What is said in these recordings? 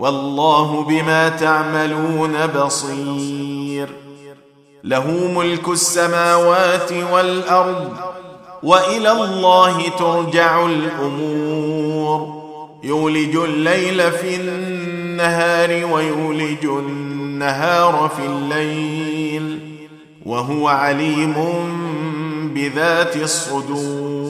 والله بما تعملون بصير. له ملك السماوات والأرض وإلى الله ترجع الأمور. يولج الليل في النهار ويولج النهار في الليل وهو عليم بذات الصدور.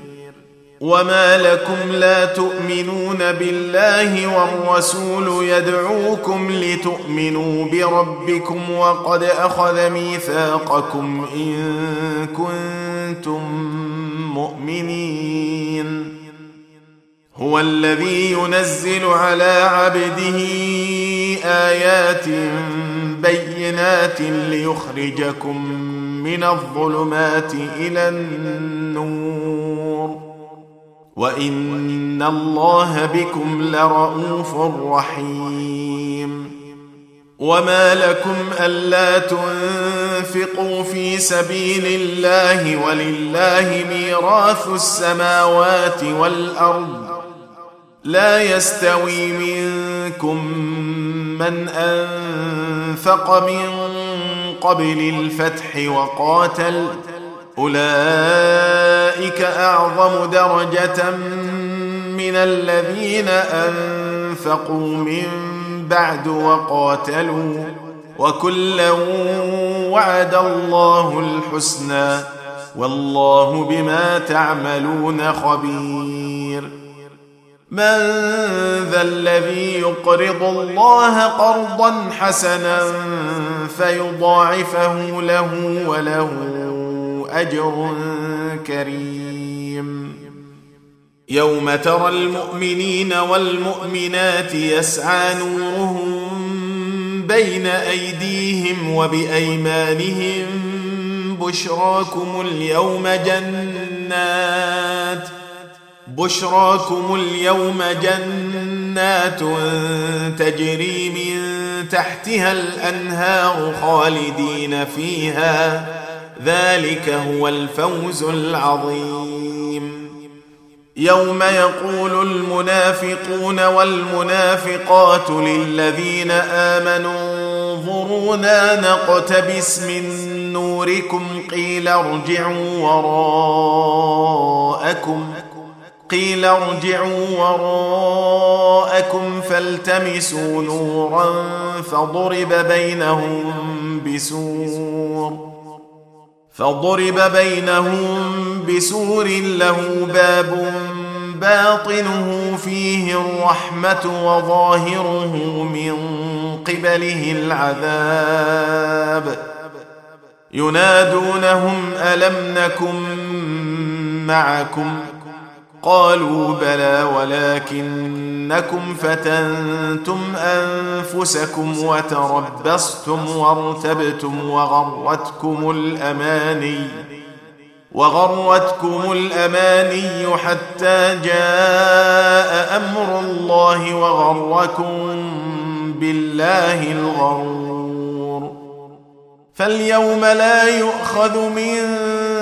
وما لكم لا تؤمنون بالله والرسول يدعوكم لتؤمنوا بربكم وقد اخذ ميثاقكم ان كنتم مؤمنين. هو الذي ينزل على عبده ايات بينات ليخرجكم من الظلمات إلى النور. وان الله بكم لرءوف رحيم وما لكم الا تنفقوا في سبيل الله ولله ميراث السماوات والارض لا يستوي منكم من انفق من قبل الفتح وقاتل اولئك أعظم درجة من الذين أنفقوا من بعد وقاتلوا وكلا وعد الله الحسنى والله بما تعملون خبير. من ذا الذي يقرض الله قرضا حسنا فيضاعفه له وله أجر كريم يوم ترى المؤمنين والمؤمنات يسعى نورهم بين أيديهم وبأيمانهم بشراكم اليوم جنات بشراكم اليوم جنات تجري من تحتها الأنهار خالدين فيها ذلك هو الفوز العظيم. يوم يقول المنافقون والمنافقات للذين آمنوا انظرونا نقتبس من نوركم قيل ارجعوا وراءكم قيل ارجعوا وراءكم فالتمسوا نورا فضرب بينهم بسور. فضرب بينهم بسور له باب باطنه فيه الرحمة وظاهره من قبله العذاب. ينادونهم ألم نكن معكم؟ قالوا بلى ولكنكم فتنتم أنفسكم وتربصتم وارتبتم وغرتكم الأماني وغرتكم الأماني حتى جاء أمر الله وغركم بالله الغرور فاليوم لا يؤخذ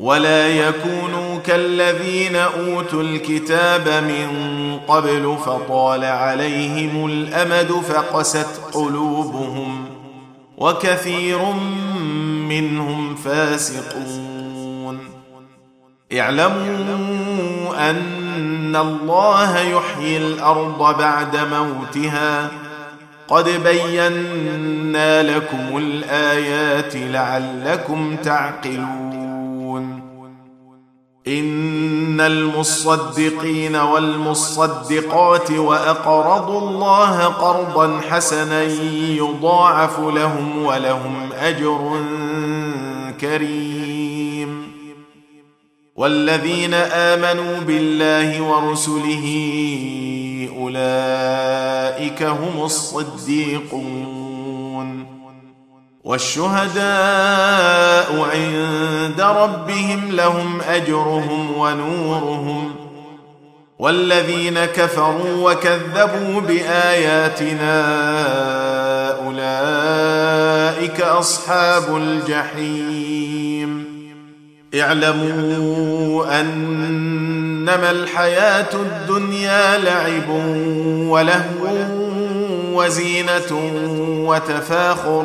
ولا يكونوا كالذين أوتوا الكتاب من قبل فطال عليهم الأمد فقست قلوبهم وكثير منهم فاسقون. اعلموا أن الله يحيي الأرض بعد موتها. قد بينا لكم الآيات لعلكم تعقلون. إن المصدقين والمصدقات وأقرضوا الله قرضا حسنا يضاعف لهم ولهم أجر كريم. والذين آمنوا بالله ورسله أولئك هم الصديقون. والشهداء عند ربهم لهم أجرهم ونورهم والذين كفروا وكذبوا بآياتنا أولئك أصحاب الجحيم. اعلموا أنما الحياة الدنيا لعب ولهو وزينة وتفاخر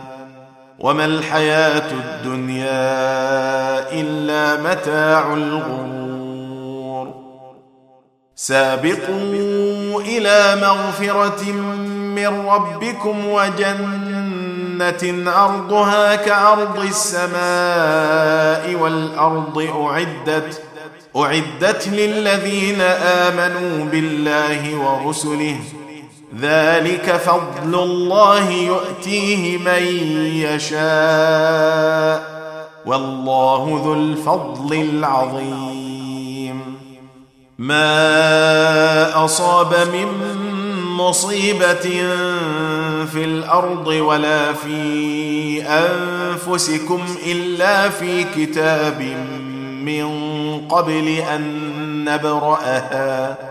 وما الحياة الدنيا إلا متاع الغرور. سابقوا إلى مغفرة من ربكم وجنة عرضها كعرض السماء والأرض أعدت أعدت للذين آمنوا بالله ورسله ذلك فضل الله يؤتيه من يشاء والله ذو الفضل العظيم. ما أصاب من مصيبة في الأرض ولا في أنفسكم إلا في كتاب من قبل أن نبرأها.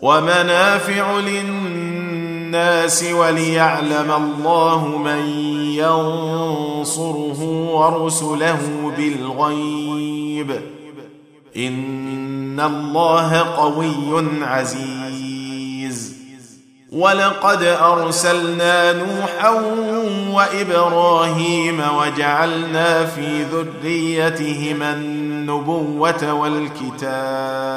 ومنافع للناس وليعلم الله من ينصره ورسله بالغيب. إن الله قوي عزيز. ولقد أرسلنا نوحا وإبراهيم وجعلنا في ذريتهما النبوة والكتاب.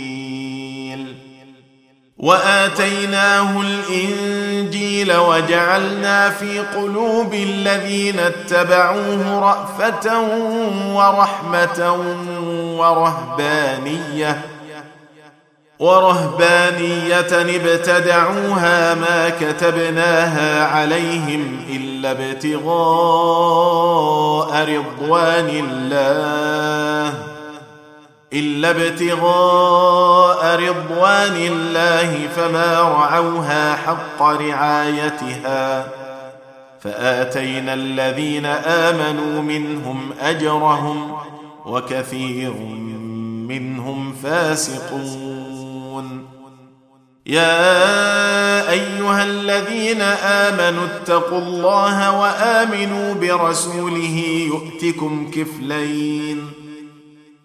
وآتيناه الإنجيل وجعلنا في قلوب الذين اتبعوه رأفة ورحمة ورهبانية ورهبانية ابتدعوها ما كتبناها عليهم إلا ابتغاء رضوان الله إلا ابتغاء رضوان الله فما رعوها حق رعايتها فآتينا الذين آمنوا منهم أجرهم وكثير منهم فاسقون. يا أيها الذين آمنوا اتقوا الله وآمنوا برسوله يؤتكم كفلين.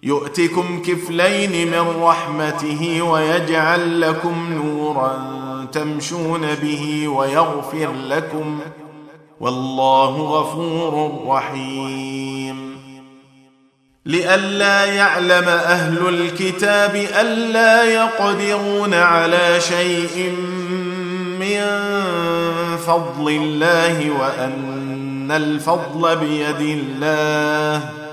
يؤتكم كفلين من رحمته ويجعل لكم نورا تمشون به ويغفر لكم والله غفور رحيم. لئلا يعلم أهل الكتاب ألا يقدرون على شيء من فضل الله وأن الفضل بيد الله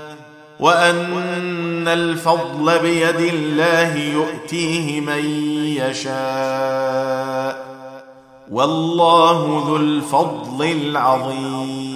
وأن الفضل بيد الله يؤتيه من يشاء. والله ذو الفضل العظيم.